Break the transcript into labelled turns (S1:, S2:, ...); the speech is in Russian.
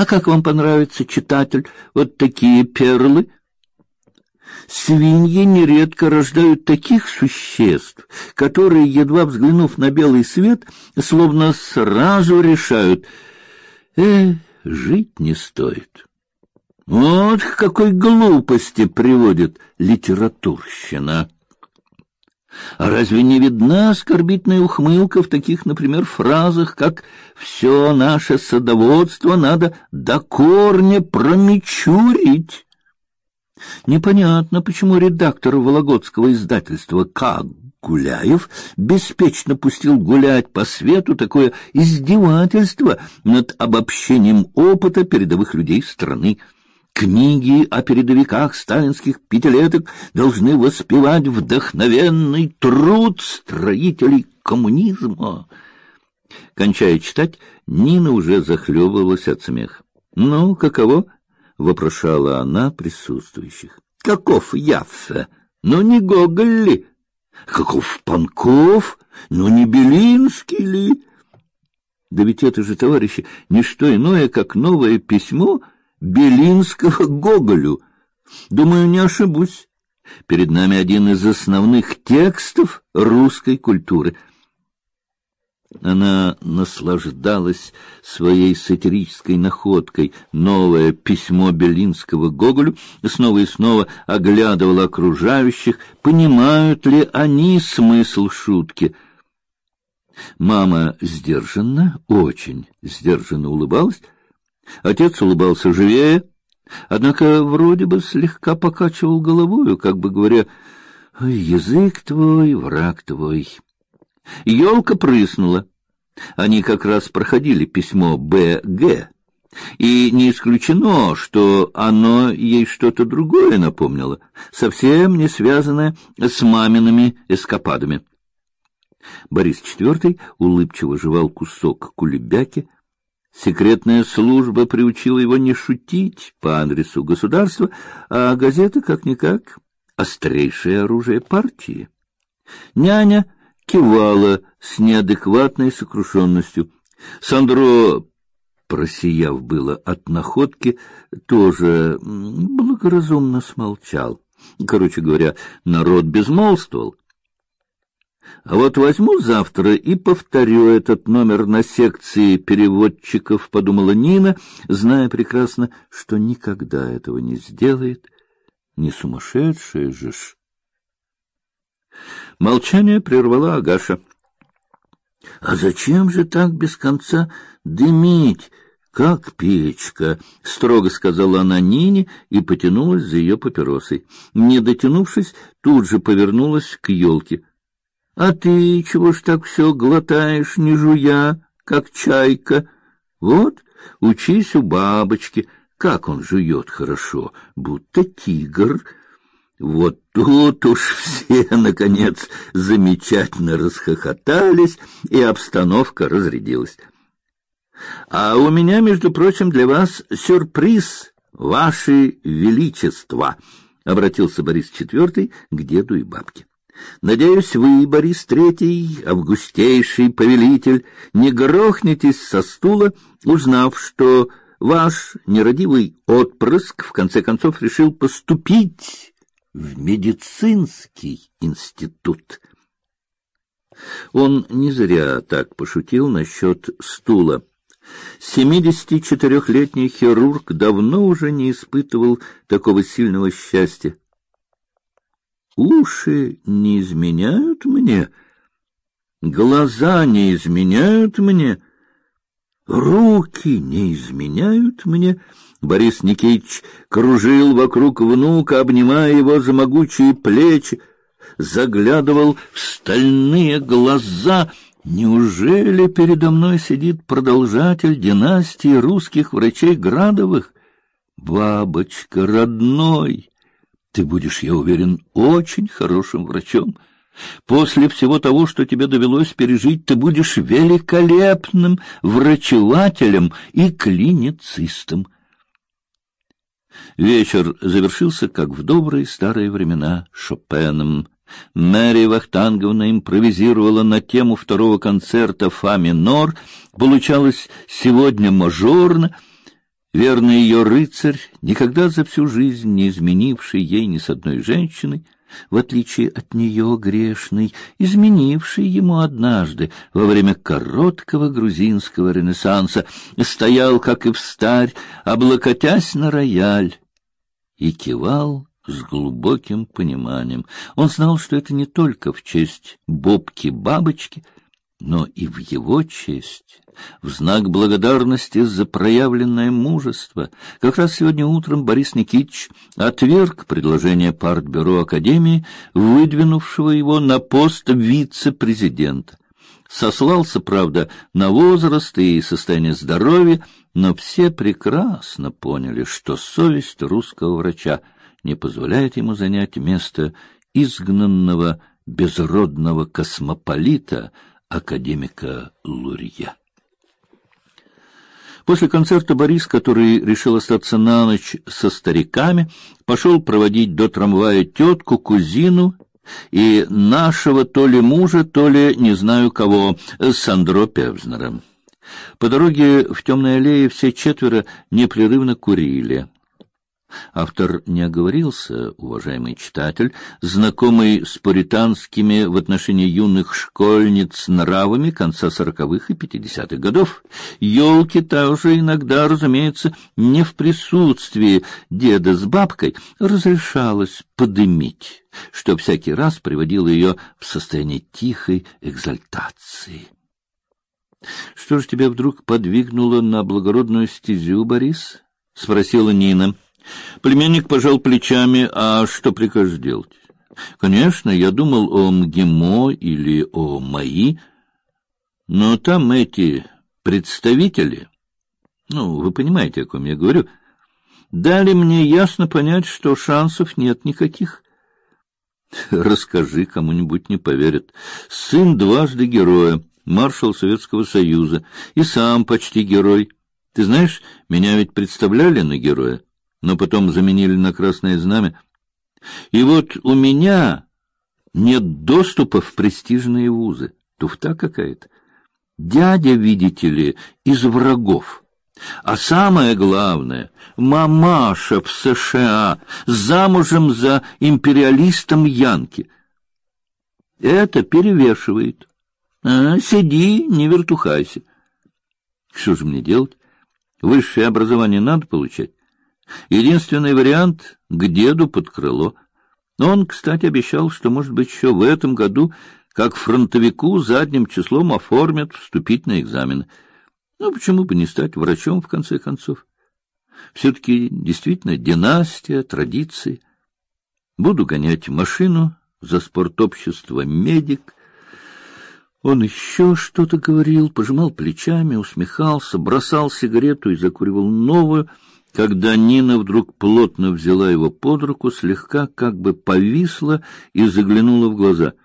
S1: А как вам понравится, читатель, вот такие перлы? Свиньи нередко рождают таких существ, которые, едва взглянув на белый свет, словно сразу решают: "Э, жить не стоит". Вот к какой глупости приводит литературщина. А разве не видна оскорбительная ухмылка в таких, например, фразах, как «все наше садоводство надо до корня промечурить»? Непонятно, почему редактор Вологодского издательства К. Гуляев беспечно пустил гулять по свету такое издевательство над обобщением опыта передовых людей страны. Книги о передовиках сталинских пятилеток должны воспевать вдохновенный труд строителей коммунизма. Кончая читать, Нина уже захлебывалась от смеха. Ну, каково? вопрошала она присутствующих. Каков Яффе? Ну не Гоголь ли? Каков Панков? Ну не Белинский ли? Да ведь это же, товарищи, не что иное, как новое письмо Белинского Гоголю. Думаю, не ошибусь. Перед нами один из основных текстов русской культуры. Она наслаждалась своей сатирической находкой. Новое письмо Белинского Гоголю снова и снова оглядывала окружающих, понимают ли они смысл шутки. Мама сдержанно, очень сдержанно улыбалась, Отец улыбался живее, однако вроде бы слегка покачивал головою, как бы говоря, «Язык твой, враг твой». Елка прыснула. Они как раз проходили письмо Б.Г., и не исключено, что оно ей что-то другое напомнило, совсем не связанное с мамиными эскападами. Борис IV улыбчиво жевал кусок кулебяки, Секретная служба приучила его не шутить по адресу государства, а газета как-никак острейшее оружие партии. Няня кивала с неадекватной сокрушенностью. Сандро, просияв было от находки, тоже благоразумно смолчал. Короче говоря, народ безмолвствовал. А вот возьму завтра и повторю этот номер на секции переводчиков, подумала Нина, зная прекрасно, что никогда этого не сделает. Не сумасшедшая же ж. Молчание прервала Агаша. А зачем же так без конца дымить, как печка? строго сказала она Нине и потянулась за ее папиросой. Не дотянувшись, тут же повернулась к елке. А ты чего ж так все глотаешь, не жуя, как чайка? Вот, учись у бабочки, как он жует хорошо, будто тигр. Вот тут уж все, наконец, замечательно расхохотались, и обстановка разрядилась. А у меня, между прочим, для вас сюрприз, ваше величество, обратился Борис IV к деду и бабке. Надеюсь, вы, Борис Третий, августейший повелитель, не грохнетесь со стула, узнав, что ваш нерадивый отпрыск в конце концов решил поступить в медицинский институт. Он не зря так пошутил насчет стула. Семидесяти четырехлетний хирург давно уже не испытывал такого сильного счастья. Уши не изменяют мне, глаза не изменяют мне, руки не изменяют мне. Борис Никитич кружил вокруг внука, обнимая его за могучие плечи, заглядывал в стальные глаза. Неужели передо мной сидит продолжатель династии русских врачей Градовых? Бабочка родной! Ты будешь, я уверен, очень хорошим врачом. После всего того, что тебе довелось пережить, ты будешь великолепным врачевателем и клиницистом. Вечер завершился, как в добрые старые времена, Шопеном. Мэри Вахтанговна импровизировала на тему второго концерта фа минор. Получалось сегодня мажорно — верный ее рыцарь, никогда за всю жизнь не изменивший ей ни с одной женщиной, в отличие от нее грешный, изменивший ему однажды во время короткого грузинского ренессанса, стоял, как и в старь, облокотясь на рояль, и кивал с глубоким пониманием. Он знал, что это не только в честь Бобки-бабочки, но и в его честь, в знак благодарности за проявленное мужество. Как раз сегодня утром Борис Никитич отверг предложение партбюро Академии, выдвинувшего его на пост вице-президента. Сослался, правда, на возраст и состояние здоровья, но все прекрасно поняли, что совесть русского врача не позволяет ему занять место изгнанного безродного космополита, академика Лурья. После концерта Борис, который решил остаться на ночь со стариками, пошел проводить до трамвая тетку, кузину и нашего то ли мужа, то ли не знаю кого, Сандро Певзнера. По дороге в темной аллее все четверо непрерывно курили. Автор не оговорился, уважаемый читатель, знакомый с пуританскими в отношении юных школьниц нравами конца сороковых и пятидесятых годов. Елки тоже иногда, разумеется, не в присутствии деда с бабкой разрешалось подымить, что всякий раз приводило ее в состояние тихой экзальтации. Что же тебя вдруг подвигнуло на благородную стезю, Борис? спросила Нина. Племянник пожал плечами. А что прикажешь делать? Конечно, я думал о МГИМО или о МАИ, но там эти представители, ну, вы понимаете, о ком я говорю, дали мне ясно понять, что шансов нет никаких. Расскажи, кому-нибудь не поверят. Сын дважды героя, маршал Советского Союза, и сам почти герой. Ты знаешь, меня ведь представляли на героя но потом заменили на красное знамя. И вот у меня нет доступа в престижные вузы. Туфта какая-то. Дядя, видите ли, из врагов. А самое главное, мамаша в США замужем за империалистом Янки. Это перевешивает. А, сиди, не вертухайся. Что же мне делать? Высшее образование надо получать. Единственный вариант — к деду под крыло. Он, кстати, обещал, что, может быть, еще в этом году, как фронтовику, задним числом оформят вступительные экзамены. Ну, почему бы не стать врачом, в конце концов? Все-таки действительно династия, традиции. Буду гонять машину за спортобщество «Медик». Он еще что-то говорил, пожимал плечами, усмехался, бросал сигарету и закуривал новую — когда Нина вдруг плотно взяла его под руку, слегка как бы повисла и заглянула в глаза —